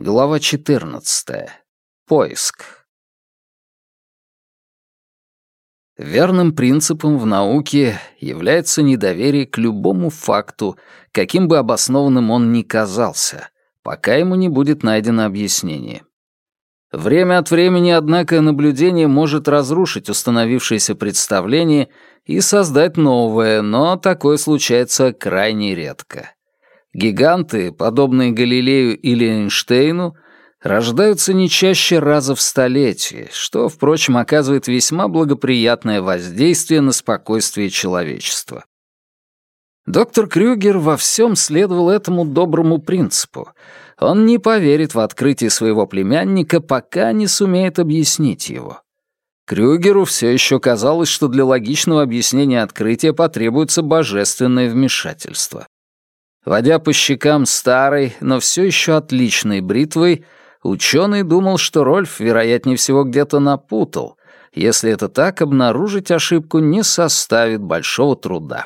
Глава 14. Поиск. Верным принципом в науке является недоверие к любому факту, каким бы обоснованным он ни казался, пока ему не будет найдено объяснение. Время от времени, однако, наблюдение может разрушить установившееся представление и создать новое, но такое случается крайне редко. Гиганты, подобные Галилею или Эйнштейну, рождаются не чаще раза в столетие, что, впрочем, оказывает весьма благоприятное воздействие на спокойствие человечества. Доктор Крюгер во всем следовал этому доброму принципу. Он не поверит в открытие своего племянника, пока не сумеет объяснить его. Крюгеру все еще казалось, что для логичного объяснения открытия потребуется божественное вмешательство. Водя по щекам старой, но все еще отличной бритвой, ученый думал, что Рольф, вероятнее всего, где-то напутал. Если это так, обнаружить ошибку не составит большого труда.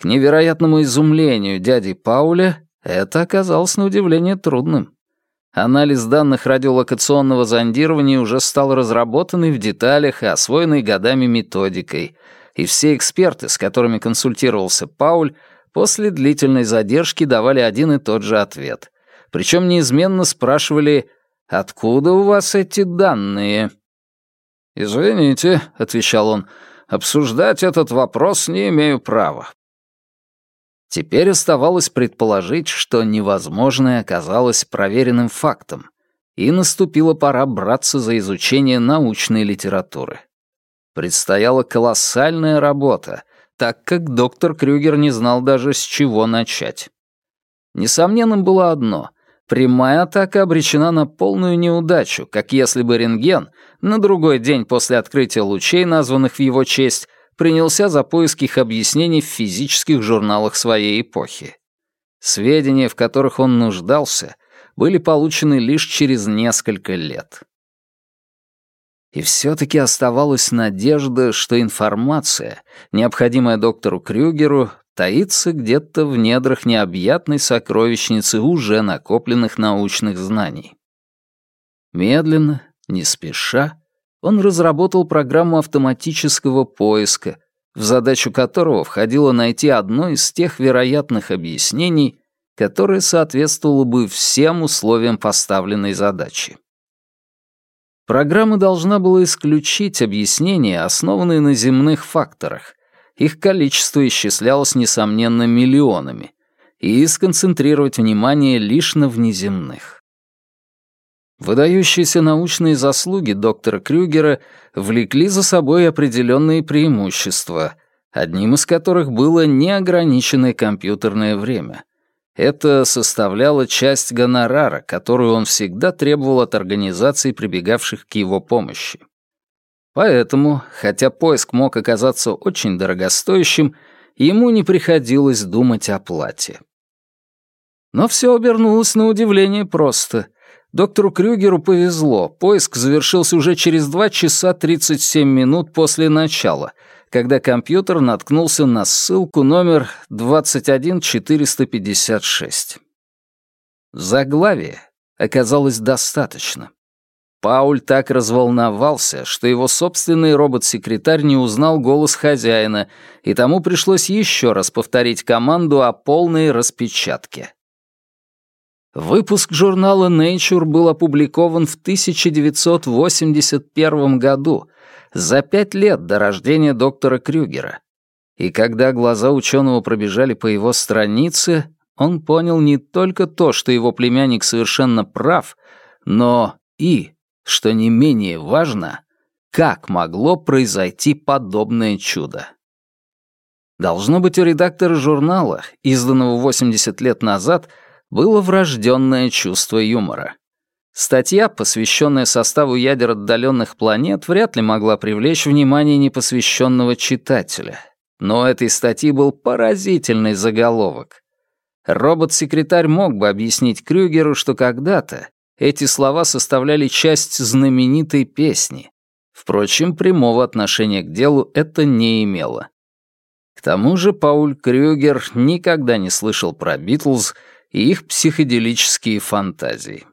К невероятному изумлению дяди Пауля это оказалось на удивление трудным. Анализ данных радиолокационного зондирования уже стал разработанной в деталях и освоенной годами методикой, и все эксперты, с которыми консультировался Пауль, после длительной задержки давали один и тот же ответ. Причем неизменно спрашивали «Откуда у вас эти данные?» «Извините», — отвечал он, — «обсуждать этот вопрос не имею права». Теперь оставалось предположить, что невозможное оказалось проверенным фактом, и наступила пора браться за изучение научной литературы. Предстояла колоссальная работа, так как доктор Крюгер не знал даже, с чего начать. Несомненным было одно — прямая атака обречена на полную неудачу, как если бы рентген на другой день после открытия лучей, названных в его честь, принялся за поиски их объяснений в физических журналах своей эпохи. Сведения, в которых он нуждался, были получены лишь через несколько лет. И все-таки оставалась надежда, что информация, необходимая доктору Крюгеру, таится где-то в недрах необъятной сокровищницы уже накопленных научных знаний. Медленно, не спеша, он разработал программу автоматического поиска, в задачу которого входило найти одно из тех вероятных объяснений, которое соответствовало бы всем условиям поставленной задачи. Программа должна была исключить объяснения, основанные на земных факторах. Их количество исчислялось, несомненно, миллионами, и сконцентрировать внимание лишь на внеземных. Выдающиеся научные заслуги доктора Крюгера влекли за собой определенные преимущества, одним из которых было неограниченное компьютерное время. Это составляло часть гонорара, которую он всегда требовал от организаций, прибегавших к его помощи. Поэтому, хотя поиск мог оказаться очень дорогостоящим, ему не приходилось думать о плате. Но все обернулось на удивление просто. Доктору Крюгеру повезло, поиск завершился уже через 2 часа 37 минут после начала — когда компьютер наткнулся на ссылку номер 21456. Заглавие оказалось достаточно. Пауль так разволновался, что его собственный робот-секретарь не узнал голос хозяина, и тому пришлось еще раз повторить команду о полной распечатке. Выпуск журнала Nature был опубликован в 1981 году, за пять лет до рождения доктора Крюгера. И когда глаза ученого пробежали по его странице, он понял не только то, что его племянник совершенно прав, но и, что не менее важно, как могло произойти подобное чудо. Должно быть, у редактора журнала, изданного 80 лет назад, было врожденное чувство юмора. Статья, посвященная составу ядер отдаленных планет, вряд ли могла привлечь внимание непосвященного читателя. Но у этой статьи был поразительный заголовок. Робот-секретарь мог бы объяснить Крюгеру, что когда-то эти слова составляли часть знаменитой песни. Впрочем, прямого отношения к делу это не имело. К тому же Пауль Крюгер никогда не слышал про Битлз и их психоделические фантазии.